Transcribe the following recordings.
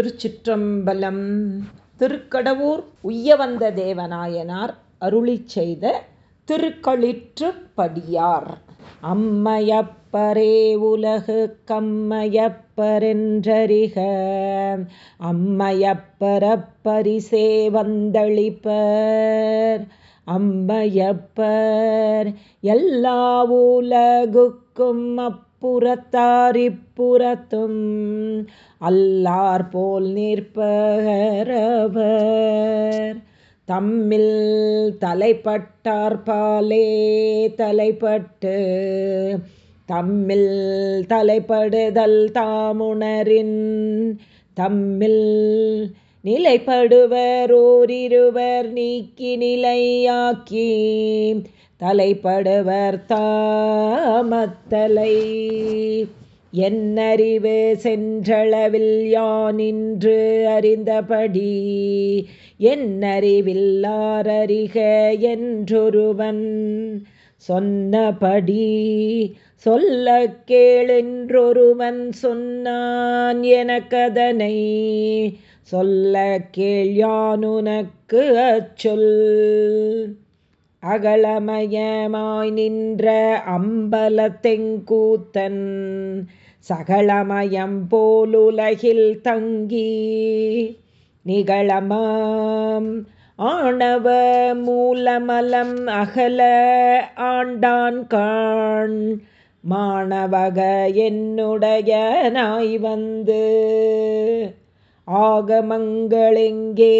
திருச்சிற்றம்பலம். திருக்கடவூர் உய்யவந்த தேவநாயனார் அருளி செய்த திருக்களிற்றுப்படியார். அம்மையப்பரே உலகு கம்மையப்பரென்றறிக. அம்மையப்பரப்பரிசே வந்தளிப்பர். அம்மையப்பர் எல்லா உலகுக்கும் அப் புறத்தாரிப்புறத்தும் அல்லார் போல் நிற்பகரவர். தம்மில் தலைப்பட்டார்பாலே தலைப்பட்டு தம்மில் தலைப்படுதல் தாமுணரின் தம்மில் நிலைப்படுவர் ஓரிருவர் நீக்கி நிலையாக்கி தலைப்படுவர் தாமத்தலை. என்னறிவு சென்றளவில் யானின்று அறிந்தபடி என்னறிவில்லாரறிக என்றொருவன் சொன்னபடி சொல்ல கேளென்றொருவன் சொன்னான் எனக்கதனை. சொல்ல கேள் யானுனக்கு அச்சொல். அகலமயமாய் நின்ற அம்பலத்தெங்கூத்தன் சகலமயம் போலுலகில் தங்கி நிகழமாம். ஆணவ மூலமலம் அகல ஆண்டான் காண். மாணவக என்னுடைய நாய் வந்து ஆகமங்களெங்கே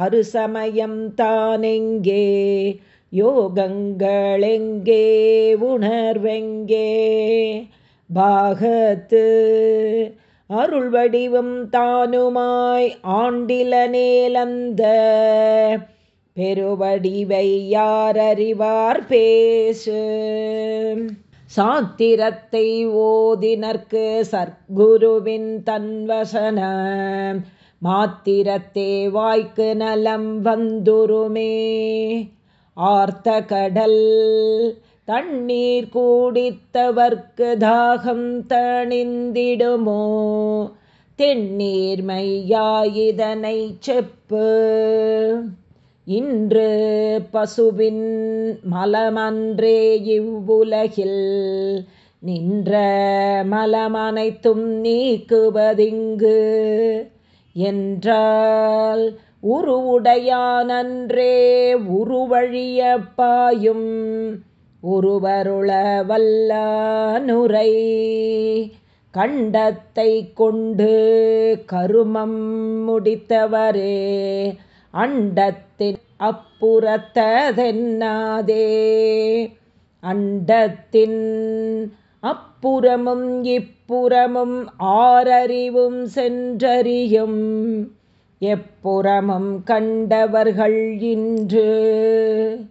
அருசமயம் தானெங்கே? யோகங்களெங்கே உணர்வெங்கே? பாகத்து அருள் வடிவம் தானுமாய் ஆண்டில நேலந்த பெருவடிவை யாரறிவார் பேசு? சாத்திரத்தை ஓதினர்க்கு சர்க்குருவின் தன்வசன மாத்திரத்தே வாய்க்கு நலம் வந்துருமே. ஆர்த்த கடல் தண்ணீர் கூடித்தவர்க்கு தாகம் தணிந்திடுமோ? தென்னீர் மையாயிதனை செப்பு. இன்று பசுவின் மலமன்றே இவ்வுலகில் நின்ற மலமனைத்தும் நீக்குவதிங்கு. என்றால் உருவுடையானன்றே உருவழிய பாயும் உருவருள வல்லானுரை கண்டத்தை கொண்டு கருமம் முடித்தவரே அண்டத்தின் அப்புறத்ததென்னாதே. அண்டத்தின் அப்புறமும் இப்புறமும் ஆரறிவும் சென்றறியும் எப்புறமும் கண்டவர்கள் இன்று?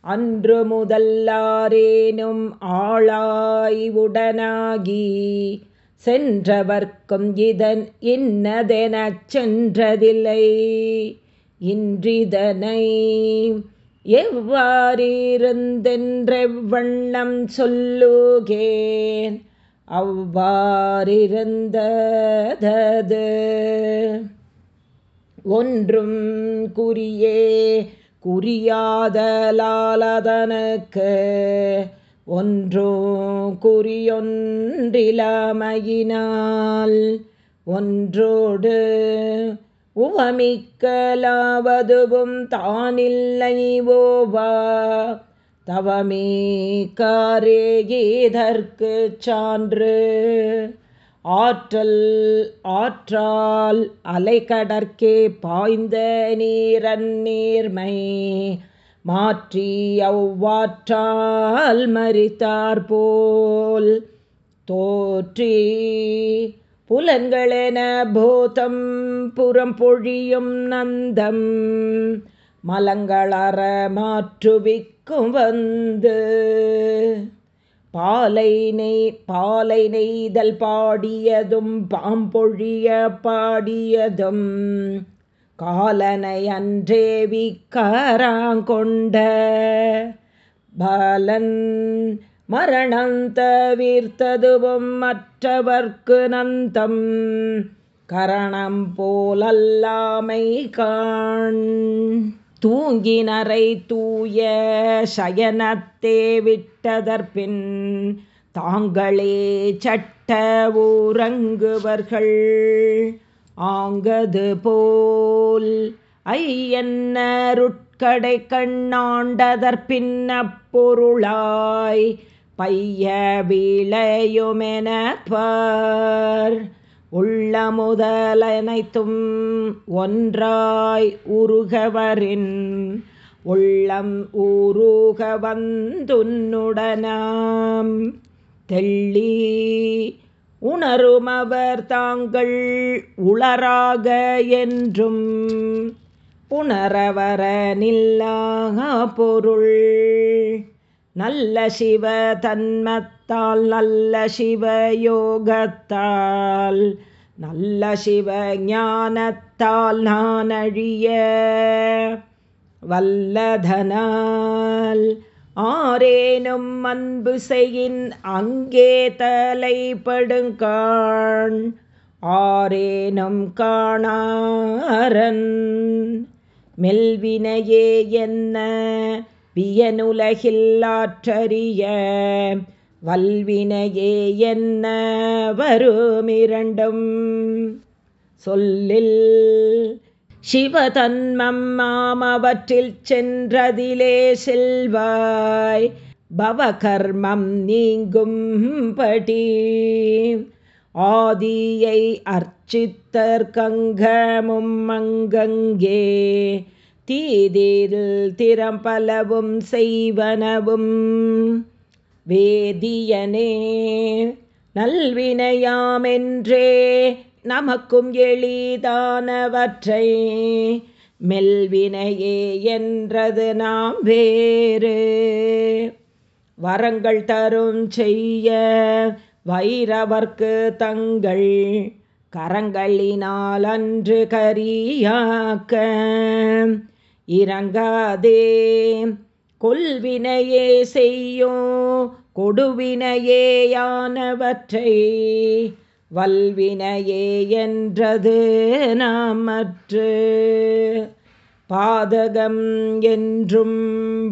அன்று முதல்லாரேனும் ஆளாய் உடனாகி சென்றவர்க்கும் இதன் இன்னதெனச் சென்றதில்லை. இன்றிதனை எவ்வாறிருந்தென்றெவ்வண்ணம் சொல்லுகேன்? அவ்வாறிருந்தது ஒன்றும் குறியே குறியாதலாலதனுக்கு ஒன்றும் குறியொன்றிலமையினால் ஒன்றோடு உவமிக்கலாவதுவும் தானில்லை ஓவா. தவமே காரே ஏதற்கு சான்று ஆற்றல் ஆற்றால் அலைகடற்கே பாய்ந்த நீரன் நேர்மை மாற்றி அவ்வாற்றால் மறித்தார்போல் தோற்றி புலன்களென பூதம் புறம் பொழியும் நந்தம் மலங்களற மாற்றுவிக்கும் வந்து பாலை நெய் பாலை நெய்தல் பாடியதும் பாம்பொழிய பாடியதும். காலனை அன்றே விக்காராங்கொண்ட பலன் மரணம் தவிர்த்ததுவும் மற்றவர்க்கு நந்தம். கரணம் போலல்லாமை காண் தூங்கினரை தூய சயனத்தே விட்டதற்பின் தாங்களே சட்ட ஊரங்குவர்கள். ஆங்கது போல் ஐயன்னருட்கடை கண்ணாண்டதற்பின்ன பொருளாய் பைய விளையுமெனப்பார். உள்ள முதலனைத்தும் ஒன்றாய் உருகவரின் உள்ளம் ஊருக வந்துன்னுடனாம் தெள்ளி உணருமவர் தாங்கள் உளராக என்றும் உணரவர நில்லாக பொருள். நல்ல சிவ தன்மத் தன்மத்தால் நல்ல சிவயோகத்தால் நல்ல சிவ ஞானத்தால் நான் அழிய வல்லதனால். ஆரேனும் அன்பு செய்யின் அங்கே தலைப்படுங்கான் ஆரேனும் காணாரன். மெல்வினையே என்ன வியனுலகில் ஆற்றறிய வல்வினையே என்ன வருமிரண்டும்? சொல்லில் சிவதன்மம் மாமவற்றில் சென்றதிலே செல்வாய் பவகர்மம் நீங்கும்படி ஆதியை அர்ச்சித்தர் கங்கமும் அங்கங்கே தீதில் திறம்பலவும் செய்வனவும். வேதியனே நல்வினையாமென்றே நமக்கும் எளிதானவற்றை மெல்வினையே என்றது நாம் வேறு. வரங்கள் தரும் செய்ய வைரவர்க்கு தங்கள் கரங்களினால் அன்று கரியாக்க இறங்காதே கொல்வினையே செய்யும் கொடுவினையேயானவற்றை வல்வினையே என்றது நாமற்று. பாதகம் என்றும்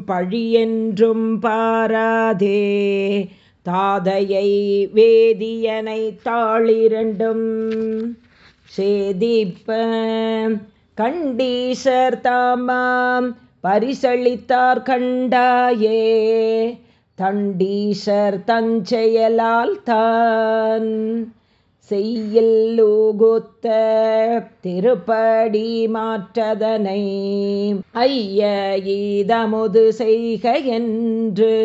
பழியென்றும் பாராதே தாதையை வேதியனை தாளிரண்டும். சேதிப்ப கண்டீசர் தாமாம் பரிசளித்தார் கண்டாயே தண்டீசர் தஞ்செயலால் தான். செய்யல்லூகுத்த திருப்படி மாற்றதனை ஐய ஈதமுது செய்க என்று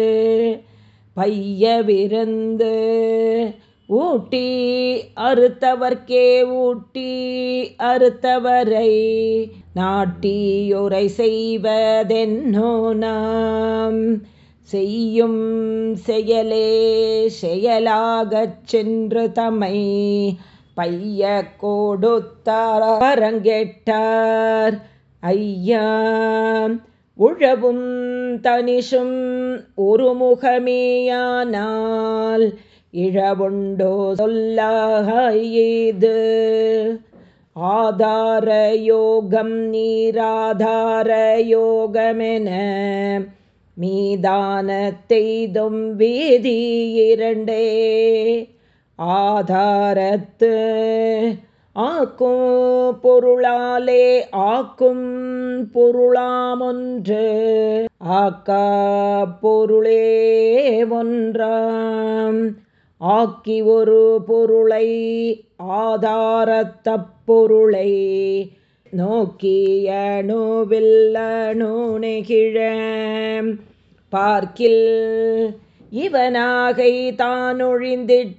பைய விருந்து ஊட்டி அறுத்தவர்க்கே ஊட்டி அறுத்தவரை நாட்டியுரை செய்வதென்னோ நாம்? செய்யும் செயலே செயலாகச் சென்று தமை பைய கொடுத்தாரங்கெட்டார் ஐயா உழவும் தனிஷும் ஒருமுகமேயானால் இழவுண்டோ சொல்லாக ஏது ஆதாரயோகம் நீராதாரயோகமென மீதானத்தெய்தும் வீதி இரண்டே. ஆதாரத்து ஆக்கும் பொருளாலே ஆக்கும் பொருளாமொன்று ஆக்கா பொருளே ஒன்றாம். ஆக்கி ஒரு பொருளை ஆதாரத்த பொருளை நோக்கிய நோவில்லணு நெகிழ. பார்க்கில் இவனாகை தானொழிந்திட்டேகமேகத்து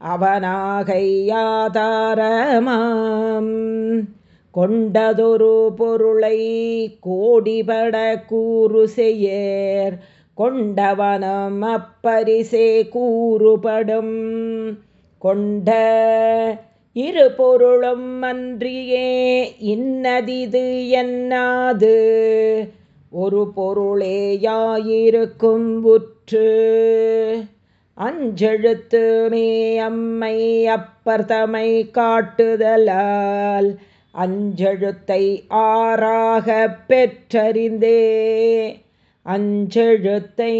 அவனாகை யாதாரமாம். கொண்டதொரு பொருளை கோடிபட கூறு செய்யர் கொண்டவனம் அப்பரிசே கூறுபடும். கொண்ட இரு பொருளும் அன்றியே இன்னதிது என்னாது? ஒரு பொருளேயாயிருக்கும் உற்று? அஞ்செழுத்துமே அம்மை அப்பர்தமை காட்டுதலால் அஞ்செழுத்தை ஆறாக பெற்றறிந்தே. அஞ்செழுத்தை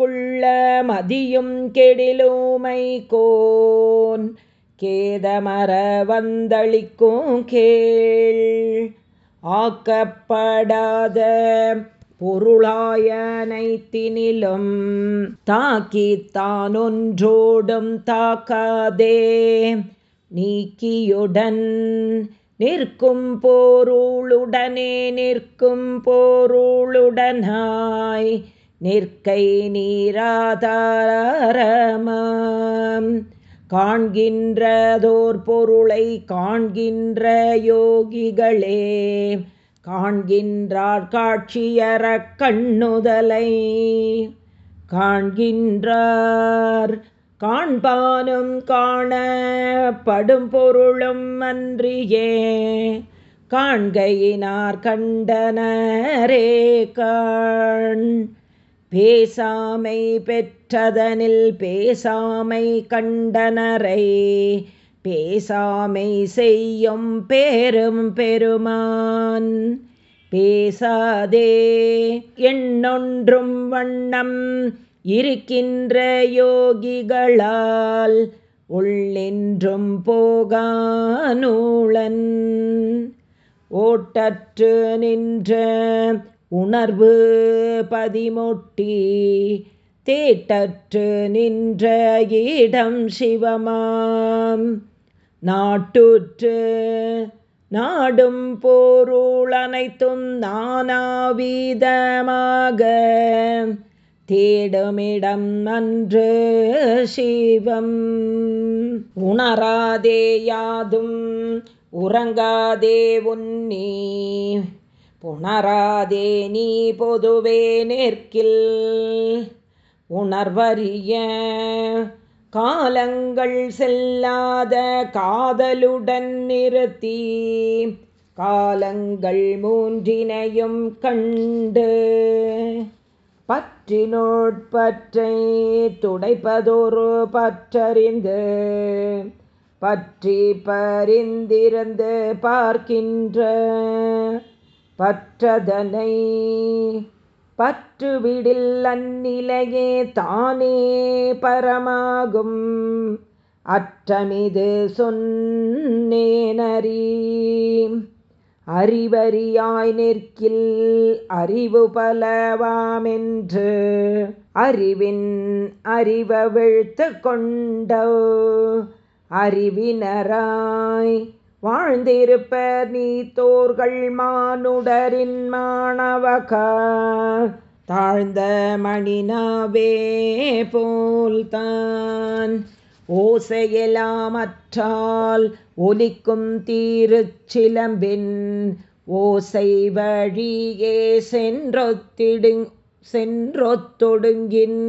ஓதப்புக்குள்ள மதியும் கெடிலூமை கோன். கேதமர வந்தளிக்கும் கேள். ஆக்கப்படாத பொருளாயனைத்தினிலும் தாக்கித்தான் ஒன்றோடும் தாக்காதே. நீக்கியுடன் நிற்கும் போருளுடனே நிற்கும் போருளுடனாய். நிற்கை நீராதாரமாம். காண்கின்றதோர் பொருளை காண்கின்ற யோகிகளே காண்கின்றார் காட்சியற கண்ணுதலை. காண்கின்றார் காண்பானும் காணப்படும் பொருளும் அன்றியே காண்கையினார் கண்டனரே காண். பேசாமை பெற்றதனில் பேசாமை கண்டனரை பேசாமை செய்யும் பேரும் பெருமான். பேசாதே எண்ணொன்றும் வண்ணம் இருக்கின்ற யோகிகளால் உள்ளின்றும் போகானூளன் ஓட்டற்று நின்ற உணர்வு பதிமொட்டி தேட்டற்று நின்ற இடம் சிவமாம். நாட்டுற்று நாடும் போருள் அனைத்தும் நானாவீதமாக. தேடுமிடம் அன்று சிவம். உணராதே யாதும் உறங்காதே உன்னி. புணராதே நீ பொதுவே நேர்க்கில். உணர்வறிய காலங்கள் செல்லாத காதலுடன் நிறுத்தி. காலங்கள் மூன்றினையும் கண்டு பற்றினோட்பற்றை துடைப்பதொரு பற்றறிந்து. பற்றி பரிந்திருந்து பார்க்கின்ற பற்றதனை பற்றுவிடில் அந்நிலையே தானே பரமாகும். அற்றமிது சொன்னேனறி. அறிவறியாய் நிற்கில் அறிவு பலவாமென்று. அறிவின் அறிவவிழ்த்து கொண்ட. அறிவினராய் வாழ்ந்திருப்பர் நீத்தோர்கள் மானுடரின் மாணவகா. தாழ்ந்த மணினாவே போல்தான். ஓசையெல்லாமற்றால் ஒலிக்கும் தீருச்சிலம்பின் ஓசை வழியே சென்றொத்திடுங் சென்றொத்தொடுங்கின்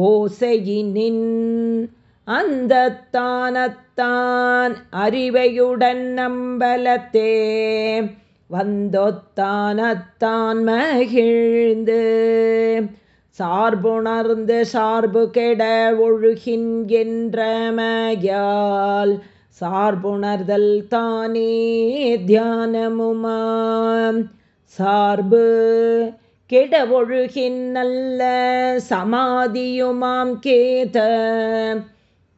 ஓசையினின் அந்த தானத்தான் அறிவையுடன் நம்பலத்தே. வந்தொத்தானத்தான் மகிழ்ந்து சார்புணர்ந்து சார்பு கெட ஒழுகின்றமையால் சார்புணர்தல் தானே தியானமுமாம். சார்பு கெட ஒழுகின் நல்ல சமாதியுமாம் கேத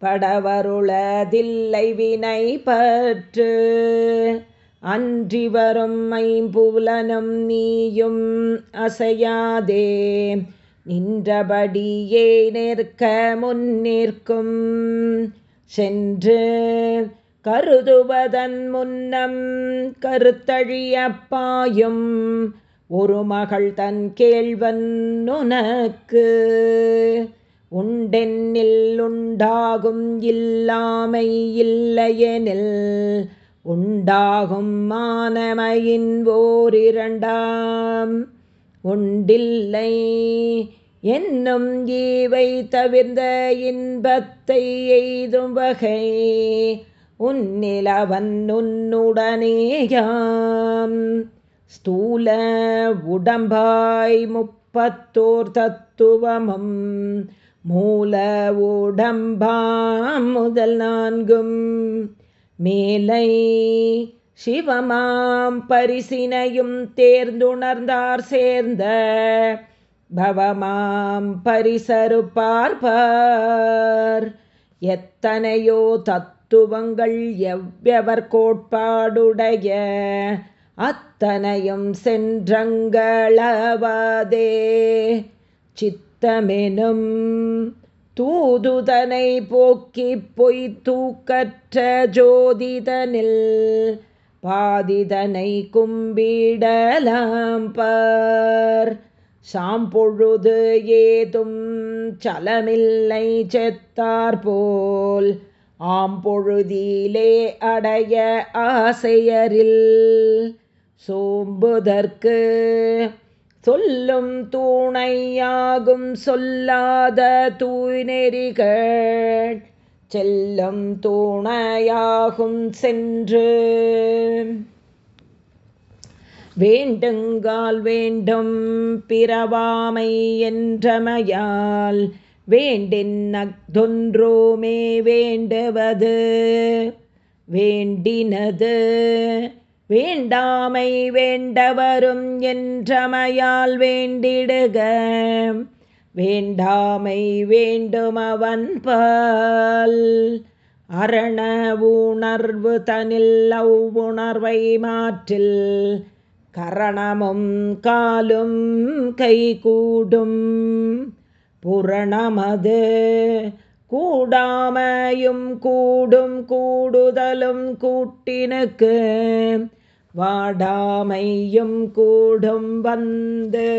படவருளதில்லை வினை பற்று. அன்றி வரும் ஐம்புலனும் நீயும் அசையாதே. நின்றபடியே நிற்க முன்னிற்கும் சென்று கருதுவதன் முன்னம் கருத்தழியப்பாயும் ஒரு மகள் தன் கேள்வன் உனக்கு. உண்டென்னில் உண்டாகும் இல்லாமை இல்லையெனில் உண்டாகும் மானமையின் ஓரிரண்டாம். உண்டில்லை என்னும் ஈவை தவிர்ந்த இன்பத்தை எய்தும் வகை உன்னிலவன் உன்னுடனேயாம். ஸ்தூல உடம்பாய் முப்பத்தோர் தத்துவமும் மூல உடம்பாம் முதல் நான்கும். மேலை சிவமாம் பரிசினையும் தேர்ந்துணர்ந்தார் சேர்ந்த பவமாம் பரிசரு பார்ப்பார் எத்தனையோ தத்துவங்கள் எவ்வவர் கோட்பாடுடைய அத்தனையும் சென்றங்களவாதே. சித்தமெனும் தூதுதனை போக்கி பொய் தூக்கற்ற ஜோதிதனில் பாதிதனை கும்பிடலாம் பார். சாம்பொழுது ஏதும் சலமில்லை செத்தார்போல் ஆம்பொழுதிலே அடைய ஆசையரில் சோம்புதற்கு சொல்லும் தூணையாகும் சொல்லாத தூய்நெறிகள் செல்லும் தூணையாகும் சென்று. வேண்டுங்கால் வேண்டும் பிறவாமை என்றமையால் வேண்டின் நக்தொன்றோமே வேண்டுவது. வேண்டினது வேண்டாமை வேண்டவரும் என்றமையால் வேண்டிடுக. வேண்டாமை வேண்டுமவன் பால் அரண உணர்வு தனில் அவ்வுணர்வை மாற்றில் கரணமும் காலும் கை கூடும் புரணமது கூடாமையும் கூடும் கூடுதலும் கூட்டினுக்கு வாடாமையும் கூடும் வந்து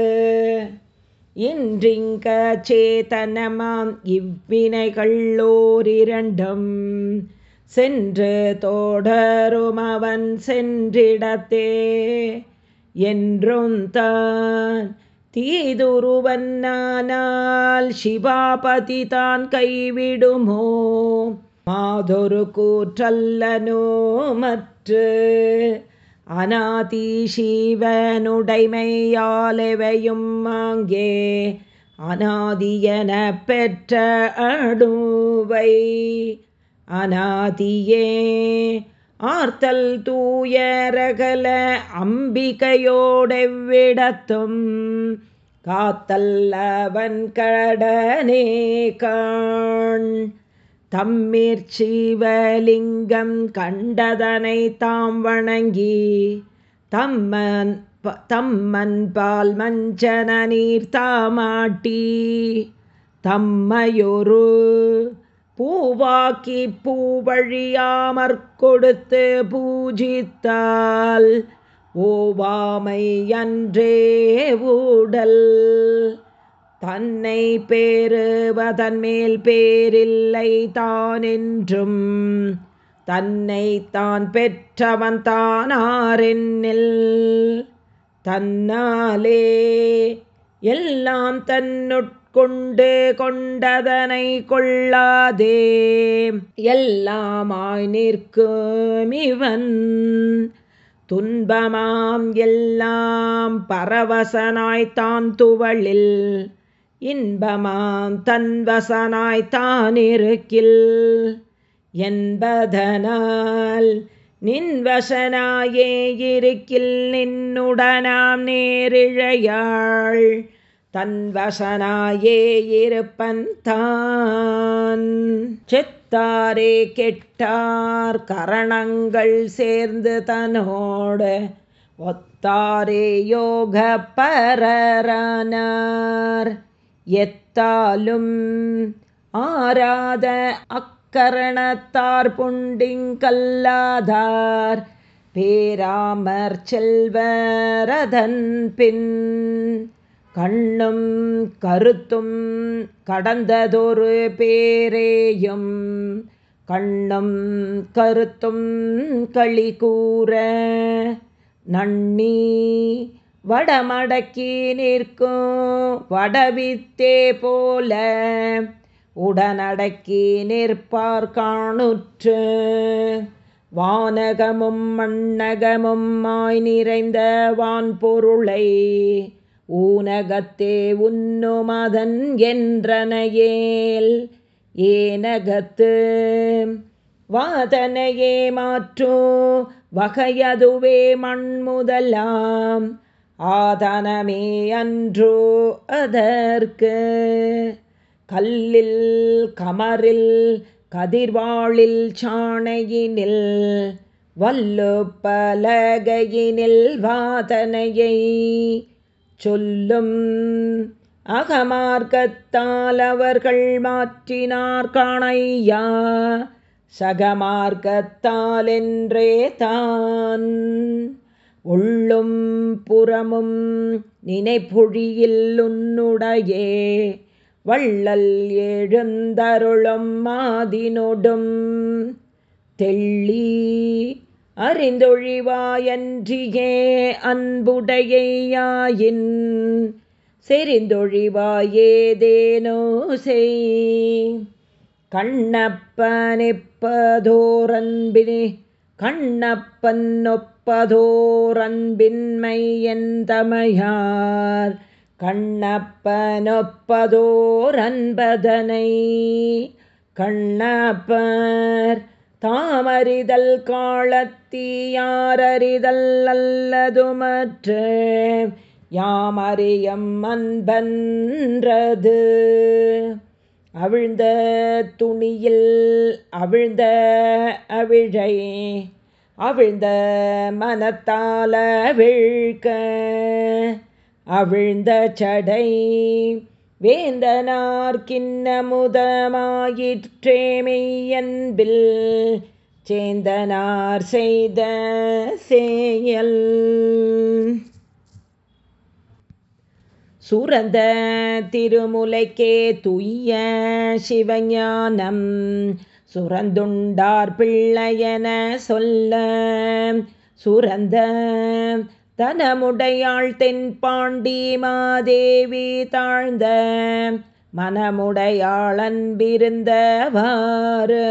இன்றிங்க சேதனமாம் இவ்வினைகளோரிரண்டும் சென்று தோடரும் அவன் சென்றிடத்தே என்றும் தான் தீதுருவன்னானால் சிவாபதி தான் கைவிடுமோ? மாதொரு கூற்றல்லனோ மற்ற அநாதி சீவனுடைமையாலெவையும் அங்கே அநாதியன பெற்ற அடுவை அநாதியே ஆர்த்தல் தூயரகல அம்பிகையோடெவ்விடத்தும் காத்தல்லவன் கடனே காண். தம்மீர் சீவலிங்கம் கண்டதனை தாம் வணங்கி தம்மன் தம்மன் பால் மஞ்சன நீர் தாமாட்டி தம்மையொரு பூவாக்கி பூவழியாமற் கொடுத்து பூஜித்தால் ஓவாமை அன்றே ஊடல். தன்னை பேருவதன் மேல் பேரில்லை தான் என்றும் தன்னை தான் பெற்றவன் தானாரென்னில். தன்னாலே எல்லாம் தன்னுட்கொண்டு கொண்டதனை கொள்ளாதே. எல்லாமாய் நிற்கும் இவன். துன்பமாம் எல்லாம் பரவசனாய்த்தான் துவளில். இன்பமாம் தன்வசனாய்த்தான் இருக்கில் என்பதனால் நின்வசனாயே இருக்கில் நின்னுடனாம் நேரிழையாள். தன்வசனாயே இருப்பன் தான். செத்தாரே கெட்டார் கரணங்கள் சேர்ந்து தன்னோடு ஒத்தாரே யோக பரரானார். எத்தாலும் ஆராத அக்கரணத்தார் புண்டிங்கல்லாதார் பேராமர் செல்வரதன் பின். கண்ணும் கருத்தும் கடந்ததொரு பேரேயும் கண்ணும் கருத்தும் களி கூற நன்னி வடமடக்கி நிற்கும் வடவித்தே போல. உடனடக்கி நிற்பார் காணுற்று. வானகமும் மண்ணகமும் மாய் நிறைந்த வான் பொருளை ஊனகத்தே உன்னுமதன் என்றனையேல் ஏனகத்து. வாதனையே மாற்றும் வகையதுவே மண் முதலாம் ஆதனமே அன்றோ அதற்கு. கல்லில் கமரில் கதிர்வாளில் சாணையினில் வல்லு பலகையினில் வாதனையை சொல்லும் அகமார்க்கத்தால் அவர்கள் மாற்றினார் காணையா. சகமார்க்கத்தால் என்றே தான். உள்ளும் புறமும் நினைப்பொழியில் உன்னுடையே. வள்ளல் எழுந்தருளும் மாதினொடும் தெள்ளி அறிந்தொழிவாயன்றியே அன்புடையாயின் செறிந்தொழிவாயேதேனோ செய். கண்ணப்பனிப்பதோரன்பினே கண்ணப்பன் ஒப்ப கண்ணப்பதோரன்பின்மை எந்தமையார் கண்ணப்பனொப்பதோரன்பதனை கண்ணப்பர் தாமறிதல் காலத்தீயாரறிதல் அல்லதுமற்ற யாமறியம் அன்பன்றது. அவிழ்ந்த துணியில் அவிழ்ந்த அவிழை அவிழ்ந்த மனத்தால விழ்க அவிழ்ந்த சடை வேந்தனார் கிண்ணமுதமாயிற்றேமெய்யன்பில் சேந்தனார் செய்த செயல். சுரந்த திருமுலைக்கே துய்ய சிவஞானம் சுரந்துண்டார் பிள்ளையன சொல்ல சுரந்த தனமுடையாள் தென்பாண்டி மாதேவி தாழ்ந்த மனமுடையாளன்பிருந்தவாறு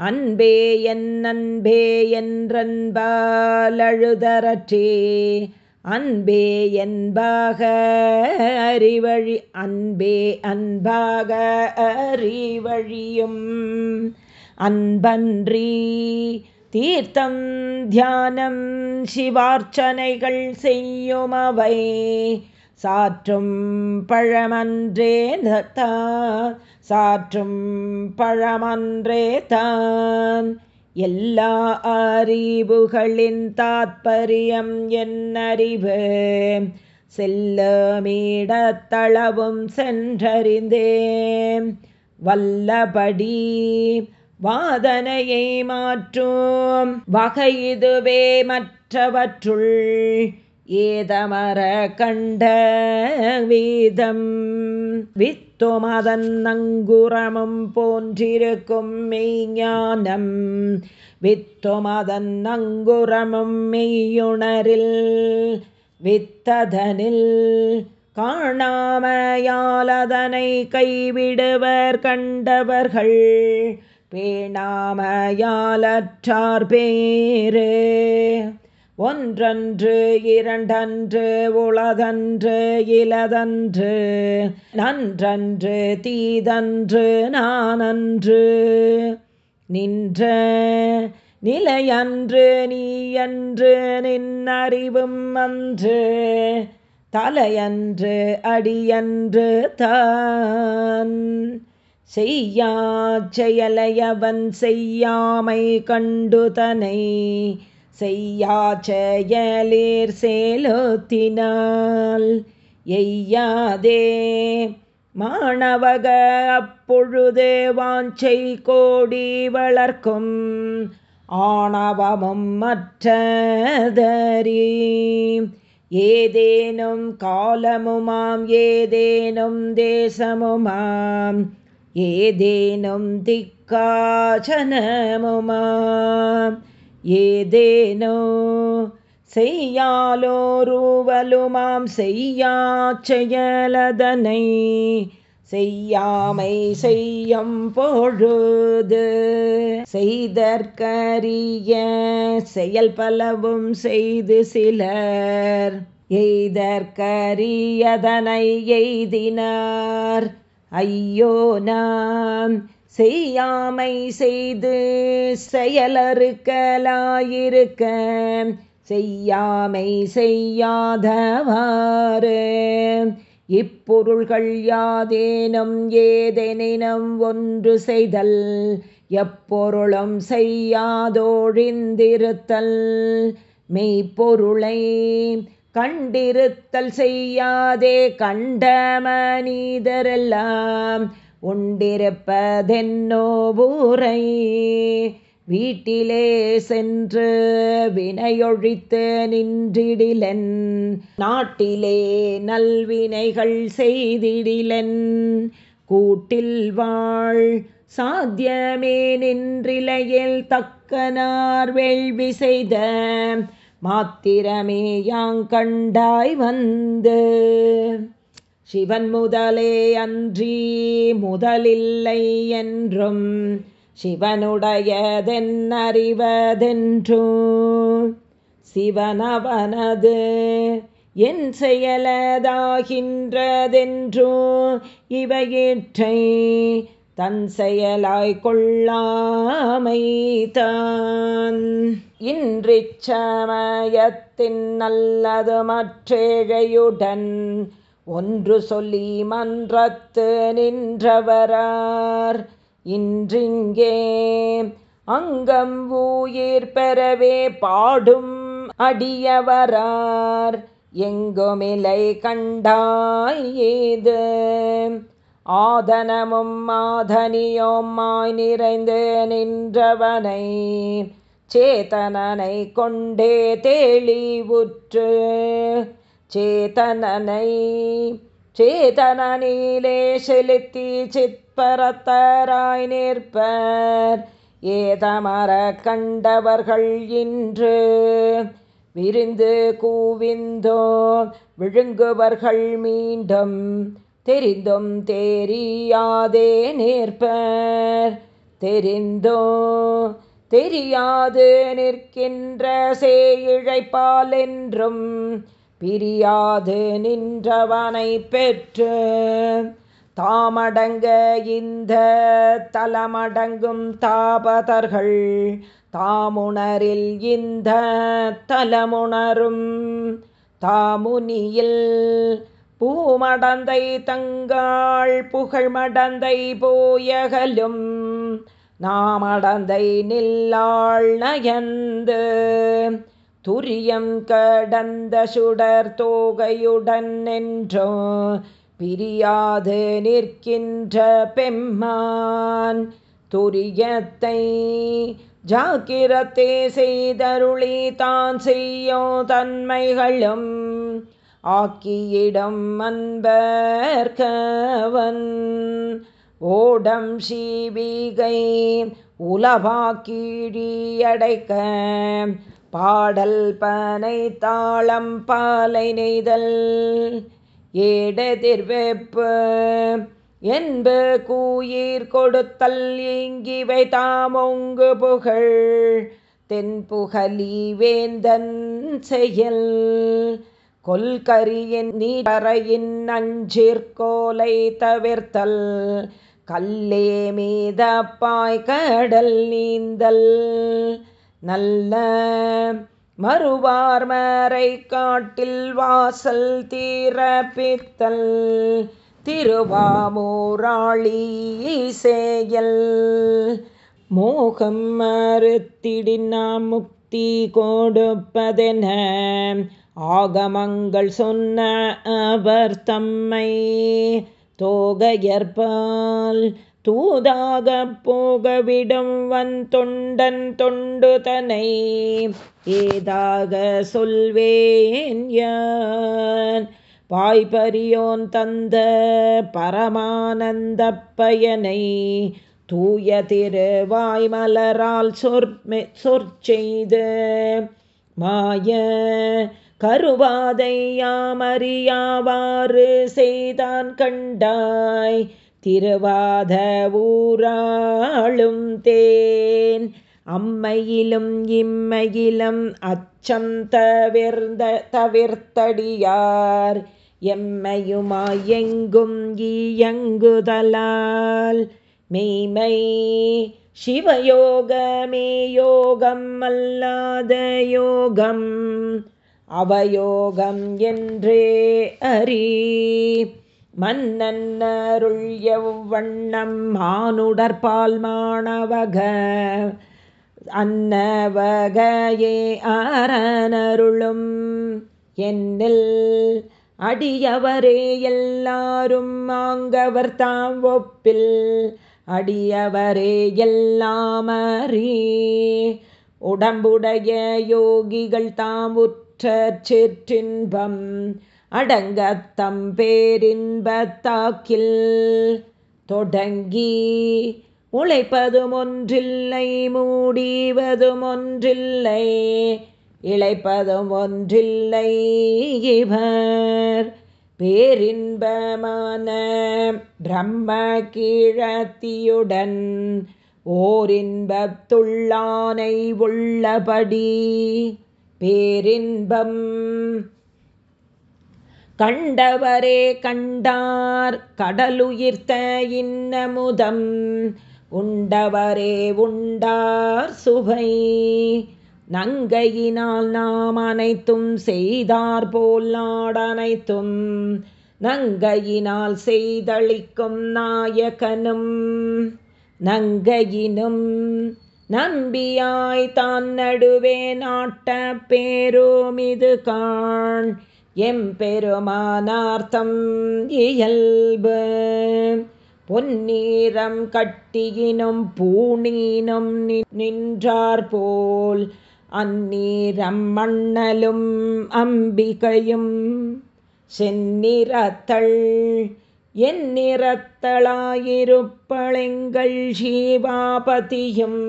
அன்பே என் அன்பே என்றன்பாலழுதரற்றே அன்பே என்பாக அறிவழி அன்பே அன்பாக அறிவழியும். அன்பன்றி தீர்த்தம் தியானம் சிவார்ச்சனைகள் செய்யும் அவை சாற்றும் பழமன்றே தான் சாற்றும் பழமன்றே தான். எல்லா அறிவுகளின் தாத்பரியம் என்னறிவு. செல்லமீடத்தளவும் சென்றறிந்தேன். வல்லபடி வாதனையை மாற்றும். வகை இதுவே மற்றவற்றுள் ஏதமர கண்ட வீதம் வித்துமதன் நங்குரமும் போன்றிருக்கும் மெய்ஞானம் வித்துமதன் நங்குரமும் மெய்யுணரில் வித்ததனில் காணாமையாலதனை கைவிடுவர் கண்டவர்கள் பேணாமையாலற்றார் பேரே ஒன்றன்று இரண்டன்று உளதன்று இலதன்று நன்றன்று தீதன்று நானன்று. நின்ற நிலையன்று நீயன்று நின்னறிவும் அன்று. தலையன்று அடியன்று தான். செய்யா செயலையவன் செய்யாமை கண்டுதனை செய்யா சேலோத்தினால். எய்யாதே மாணவக அப்பொழுது வாஞ்சை கோடி வளர்க்கும் ஆணவமும் மற்றதறி. ஏதேனும் காலமுமாம் ஏதேனும் தேசமுமாம் ஏதேனும் திக்காச்சனமுமாம் ஏதேனோ செய்யாலோருவலுமாம் செய்யா செயலதனை செய்யாமை செய்யும் பொழுது செய்தற்கரிய செயல் பலவும் செய்து சிலர் எய்தற்கரியதனை எய்தினார். ஐயோ நாம் செய்யாமை செய்து செயலறுக்கலாயிருக்க செய்யாமை செய்யாதவாறு. இப்பொருள்கள் யாதேனும் ஏதெனினும் ஒன்று செய்தல் எப்பொருளும் செய்யாதோழிந்திருத்தல். மெய்ப்பொருளை கண்டிருத்தல் செய்யாதே கண்ட மனிதரெல்லாம் உண்டிருப்பதென்னோ பூரை வீட்டிலே சென்று வினையொழித்து நின்றிடிலன். நாட்டிலே நல்வினைகள் செய்திடிலன். கூட்டில் வாழ் சாத்தியமே நின்றிலையில் தக்கனார் வேள்வி செய்த மாத்திரமே யாங்கண்டாய் வந்து. சிவன் முதலே அன்றி முதலில்லை என்றும் சிவனுடையதென்னறிவதென்றும். சிவனவனது என் செயலதாகின்றதென்றும் இவையேற்றை தன் செயலாய் கொள்ளாமைதான். இன்றிச்சமயத்தின் நல்லது மற்றேழையுடன் ஒன்று சொல்லி மன்றத்து நின்றவரார். இன்றிங்கே அங்கம் ஊயிர் பெறவே பாடும் அடியவரார். எங்குமிலை கண்டாய் ஏது? ஆதனமும் மாதனியோமாய் நிறைந்து நின்றவனை சேதனனை கொண்டே தேளிவுற்று சேதனனை சேதனனிலே செலுத்தி சித்பரத்தராய் நிற்பர் ஏதமர கண்டவர்கள் இன்று விருந்து கூவிந்தோ விழுங்குவர்கள் மீண்டும் தெரிந்தும் தெரியாதே நிற்பர் தெரிந்தோ தெரியாது நிற்கின்ற சேயிழைப்பால் என்றும் பிரியாது நின்றவனை பெற்று தாமடங்க இந்த தலமடங்கும் தாபதர்கள் தாமுணரில் இந்த தலமுணரும் தாமுனியில் பூமடந்தை தங்காள் புகழ்மடந்தை போயகலும் நாமடந்தை நில்லாள் நயந்து துரியம் கடந்த சுடர் தோகையுடன் நின்றோ பிரியாது நிற்கின்ற பெம்மான். துரியத்தை ஜாக்கிரத்தே செய்தருளி தான் செய்யோ தன்மைகளும் ஆக்கியிடம் அன்பர்கவன் ஓடம் சீவிகை உலவாக்கீழியடைக்க பாடல் பனை தாளம் பாலை நெய்தல் ஏடதிர்வெப்பு என்பு கூயிர் கொடுத்தல் இங்கிவை தாமொங்கு புகழ் தென்புகலி வேந்தன் செயல். கொல்கரியின் நீரையின் நஞ்சிற்கோலை தவிர்த்தல் கல்லே மீதப்பாய் கடல் நீந்தல். நல்ல மறுவார்மறை காட்டில் வாசல் தீரப்பித்தல் திருவாமூராளி செயல் மோகம் மறுத்திடினாம் முக்தி கொடுப்பதென ஆகமங்கள் சொன்ன அவர் தம்மை தோகையற்பால் தூதாக போகவிடும் வன் தொண்டன் தொண்டு தனை ஏதாக சொல்வேன் யான்? வாய்பரியோன் தந்த பரமானந்த பயனை தூய திருவாய்மலரால் சொற்மெ சொற்செய்து மாய கருவாதையாமறியாவாறு செய்தான் கண்டாய் திருவாத ஊராளும் தேன். அம்மையிலும் இம்மையிலும் அச்சம் தவிர்ந்த தவிர்த்தடியார். எம்மையுமாயெங்கும் இயங்குதலால் மெய்மை சிவயோகமே யோகம் அல்லாத யோகம். அவயோகம் என்றே அறி. மன்னன்னருள் எவ்வண்ணம் மானுடற்பால் மாணவக. அன்னவகையே ஆரனருளும் என்னில் அடியவரே எல்லாரும் மாங்கவர் தாம் ஒப்பில். அடியவரே எல்லாமறி உடம்புடைய யோகிகள் தாம் உற்ற சிற்றின்பம். அடங்கத்தம் பேரின்பத்தாக்கில் தொடங்கி உழைப்பதும் ஒன்றில்லை மூடிவதும் ஒன்றில்லை இழைப்பதும் ஒன்றில்லை இவர். பேரின்பமான பிரம்ம கீழத்தியுடன் ஓரின்பத்துள்ளானை உள்ளபடி பேரின்பம் கண்டவரே கண்டார் கடலுயிர்த்த இன்னமுதம் உண்டவரே உண்டார் சுவை. நங்கையினால் நாம் அனைத்தும் செய்தார் போல் நாடனைத்தும். நங்கையினால் செய்தளிக்கும் நாயகனும். நங்கையினும் நம்பியாய் தான் நடுவே நாட்ட பேரோமிது காண் எம்பெருமானார்த்தம் இயல்பு. பொன்னீரம் கட்டியினும் பூணீனும் நின்றார் போல் அந்நீரம் மண்ணலும் அம்பிகையும். செந்நிறத்தள் என் நிறத்தளாயிருப்பளெங்கள் ஜீவாபதியும்.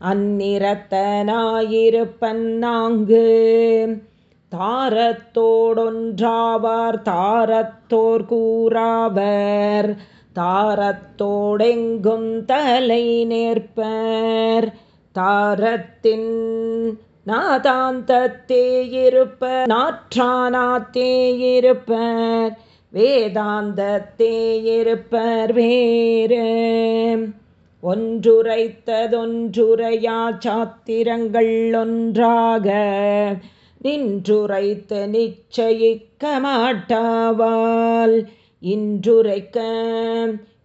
அந்நிறத்தனாயிருப்பன் நாங்கு தாரத்தோடொன்றாவார் தாரத்தோர் கூறாவர். தாரத்தோடெங்கும் தலை நேர்ப்பர். தாரத்தின் நாதாந்தத்தே இருப்ப நாற்றானாத்தே இருப்பர். வேதாந்தத்தே இருப்பர் வேறு. ஒன்றுரைத்ததொன்றுரையா சாத்திரங்கள் ஒன்றாக. நின்றுரைத்து நிச்சயிக்க மாட்டாவால் இன்றுரைக்க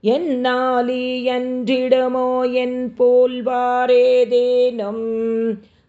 என்னாலி என்றிடுமோ என் போல்வாரேதேனும்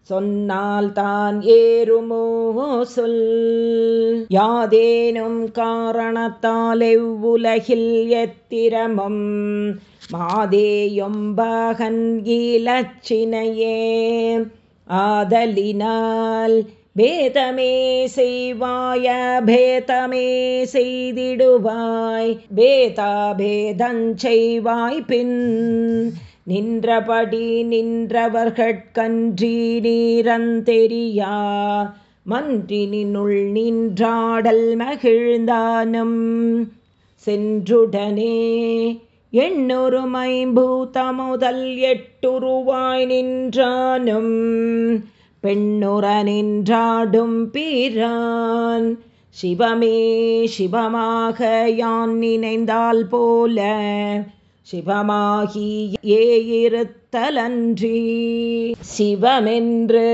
சொன்னால் தான் ஏறுமோ சொல். யாதேனும் காரணத்தால் எவ்வுலகில் எத்திரமும் மாதேயும் மாதேயொம்பகன் இலச்சினையே. ஆதலினால் பேதமே செய்வாய பேதமே செய்திடுவாய். பேதா பேதஞ்செய்வாய் பின் நின்றபடி நின்றவர்கட்கன்றி நீரந்தெரியா. மன்றினுள் நின்றாடல் மகிழ்ந்தானும். சென்றுடனே எண்ணொரு மைம்பூத்த முதல் எட்டுருவாய் நின்றானும். பெண்ணுற நின்றாடும் பீரான். சிவமே சிவமாக யான் நினைந்தால் போல. சிவமாகி ஏயிருத்தலன்றி சிவமென்று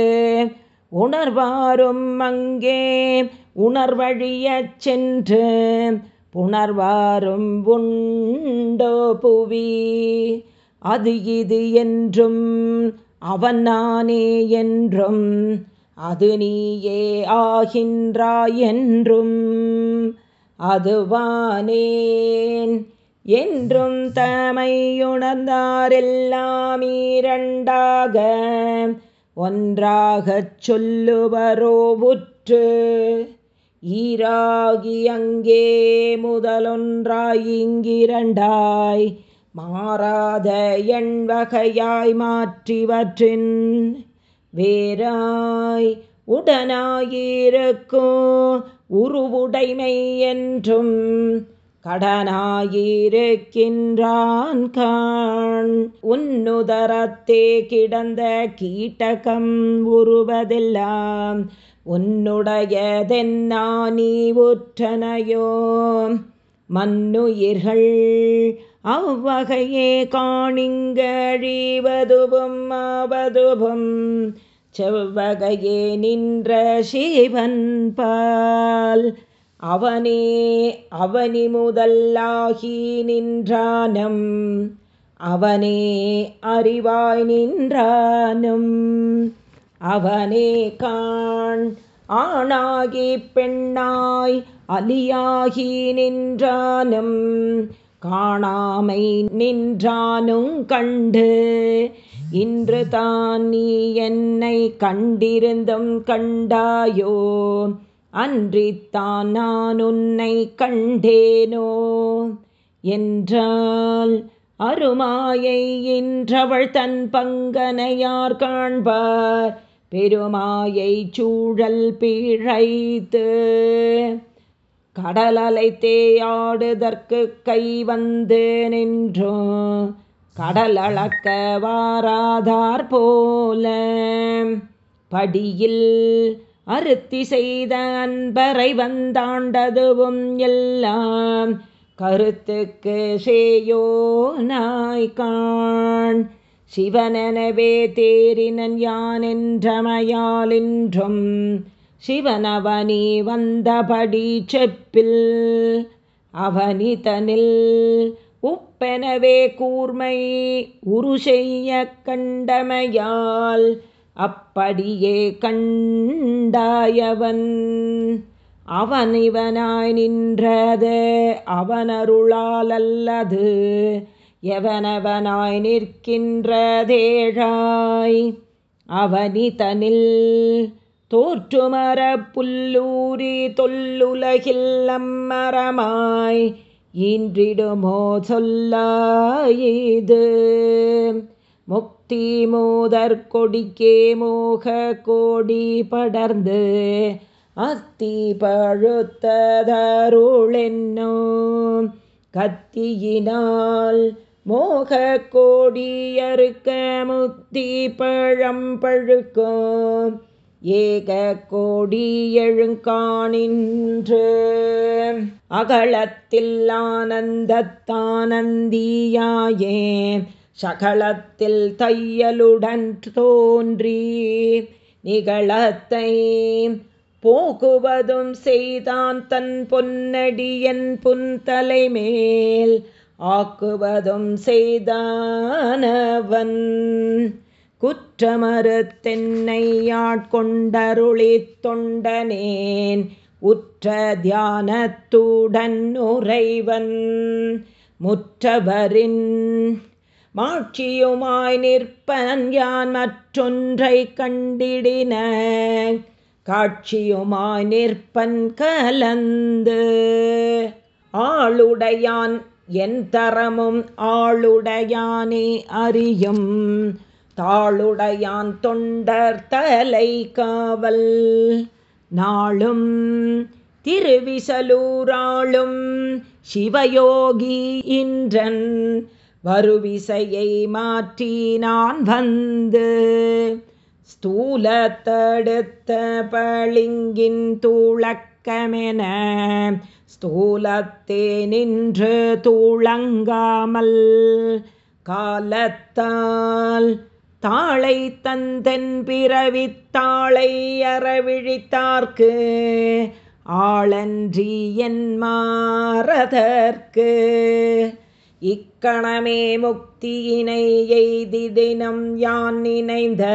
உணர்வாரும் அங்கே உணர்வழியச் சென்று. புணர்வாரும் உண்டோ புவி? அது இது என்றும் அவன் நானே என்றும் அது நீயே ஆகின்றாய் என்றும் அதுவானேன் என்றும் தமையுணர்ந்தாரெல்லாம் இரண்டாக ஒன்றாகச் சொல்லுவரோ உற்று ஈராகி அங்கே முதலொன்றாய் இங்கிரண்டாய் மாறாத எண் வகையாய் மாற்றிவற்றின் வேறாய் உடனாயிருக்கும் உருவுடைமை என்றும் கடனாயிருக்கின்றான் கான் உன்னுதரத்தே கிடந்த கீட்டகம் உருவதெல்லாம் உன்னுடையதென்னா நீ உற்றனையோ. மன்னுயிர்கள் அவ்வகையே காணிங்கழிவதுவும் ஆவதுவும் செவ்வகையே நின்ற சிவன் பால். அவனே அவனி முதல்லாகி நின்றானம் அவனே அறிவாய் நின்றானும். அவனே காண் ஆணாகி பெண்ணாய் அலியாகி நின்றானும் காணாமை நின்றானுங் கண்டு. இன்று தான் நீ என்னை கண்டிருந்தும் கண்டாயோ? அன்றித்தான் நான் உன்னை கண்டேனோ? என்றால் அருமாயை இன்றவள் தன் பங்கனையார் காண்பார். பெருமாயை சூழல் பிழைத்து கடலலை தேயாடுதற்கு கை வந்து நின்றோ கடல் வாராதார் போல. படியில் அறுத்தி செய்த அன்பரை வந்தாண்டதுவும் எல்லாம் கருத்துக்கு சேயோ நாய்கான் சிவனெனவே தேரினன் யான் என்றமையாலின்றும் சிவனவனி வந்தபடி செப்பில் அவனிதனில் உப்பெனவே கூர்மை உரு செய்ய கண்டமையால் அப்படியே கண்டாயவன் அவன் இவனாய் நின்றது அவனருளால் அல்லது எவனவனாய் நிற்கின்றதேழாய் அவனிதனில் தோற்றுமர புல்லூரி தொல்லுலகில் அம்மரமாய் இன்றிடுமோ சொல்லாயிது. முக்தி மோதற் கொடிக்கே மோக கோடி படர்ந்து அத்தி பழுத்ததருளென்னோ. கத்தியினால் மோக கோடியறுக்க முத்தி பழம் பழுக்கும் ஏக கோடி எழுங்கானின்று. அகலத்தில் ஆனந்தத்தானந்தியாயே சகலத்தில் தையலுடன் தோன்றி நிகழத்தை போகுவதும் செய்தான் தன் பொன்னடியன் புன்தலை மேல் ஆக்குவதும் செய்தானவன். உற்றமறு தென்னையாட்கொண்டருளித் தொண்டனேன் உற்ற தியானத்துடன் உறைவன் முற்றவரின் மாட்சியுமாய் நிற்பன் யான் மற்றொன்றை கண்டிடின காட்சியுமாய் நிற்பன் கலந்து ஆளுடையான் என் தரமும் ஆளுடையானே அறியும் தாளுடையான் தொண்டர் தலை காவல். நாளும் திருவிசலூராளும் சிவயோகி இன்றன். வருவிசையை மாற்றி நான் வந்து ஸ்தூல தடுத்த பளிங்கின் தூளக்கமென ஸ்தூலத்தே நின்று தூளங்காமல் காலத்தால் தாளை தந்தன் பிறவித்தாளை அறவிழித்தார்க்கு ஆளன்றி என் மாறதற்கு இக்கணமே முக்தியினை எய்திதினம் யான் நினைந்த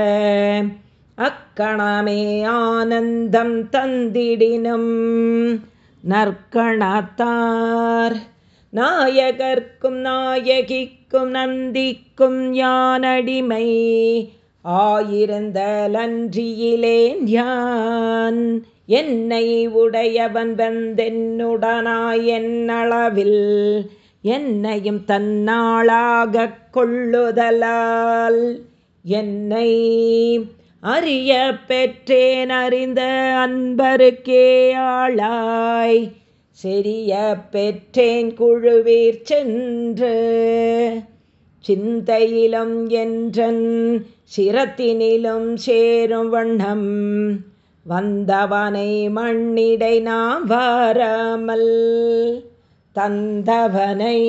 அக்கணமே ஆனந்தம் தந்திடினும் நற்கணத்தார். நாயகர்க்கும் நாயகிக்கும் நந்திக்கும் நந்திக்கும் யானடிமை ஆயிருந்தலன்றியிலேன் யான் என்னை உடையவன் வந்தென்னுடனாய் என்னளவில். என்னையும் தன்னாளாக கொள்ளுதலால். என்னை அறிய பெற்றேன் அறிந்த அன்பருக்கே ஆளாய். செறிய பெற்றேன் குழுவீர் சென்று. சிந்தையிலும் என்றன் சிரத்தினிலும் சேரும் வண்ணம். வந்தவனை மண்ணிடை நாம் வாராமல் தந்தவனை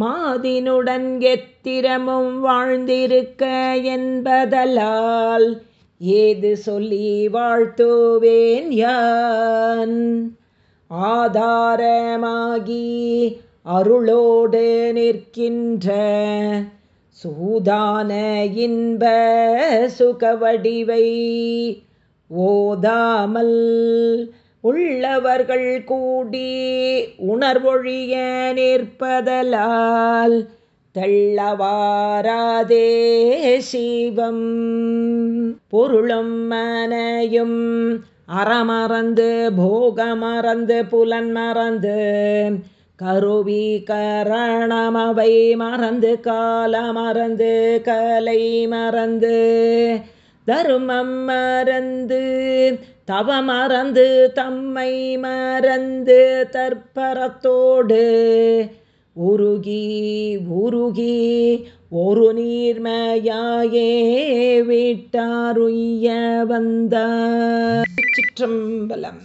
மாதினுடன் எத்திரமும் வாழ்ந்திருக்க என்பதலால் ஏது சொல்லி வாழ்த்துவேன் யான்? ஆதாரமாகி அருளோடு நிற்கின்ற சூதான இன்ப சுகவடிவை ஓதாமல் உள்ளவர்கள் கூடி உணர்வொழிய நிற்பதலால் தள்ளவாராதே சீவம். பொருளும் மனையும் அறமறந்து போகமறந்து புலன் மறந்து கருவி கரணமவை மறந்து காலமறந்து கலை மறந்து தருமம் மறந்து தவமறந்து தம்மை மறந்து தற்பரத்தோடு உருகி உருகி ஒரு நீர்மையாயே வீட்டாருய்ய வந்தார். திருச்சிற்றம்பலம்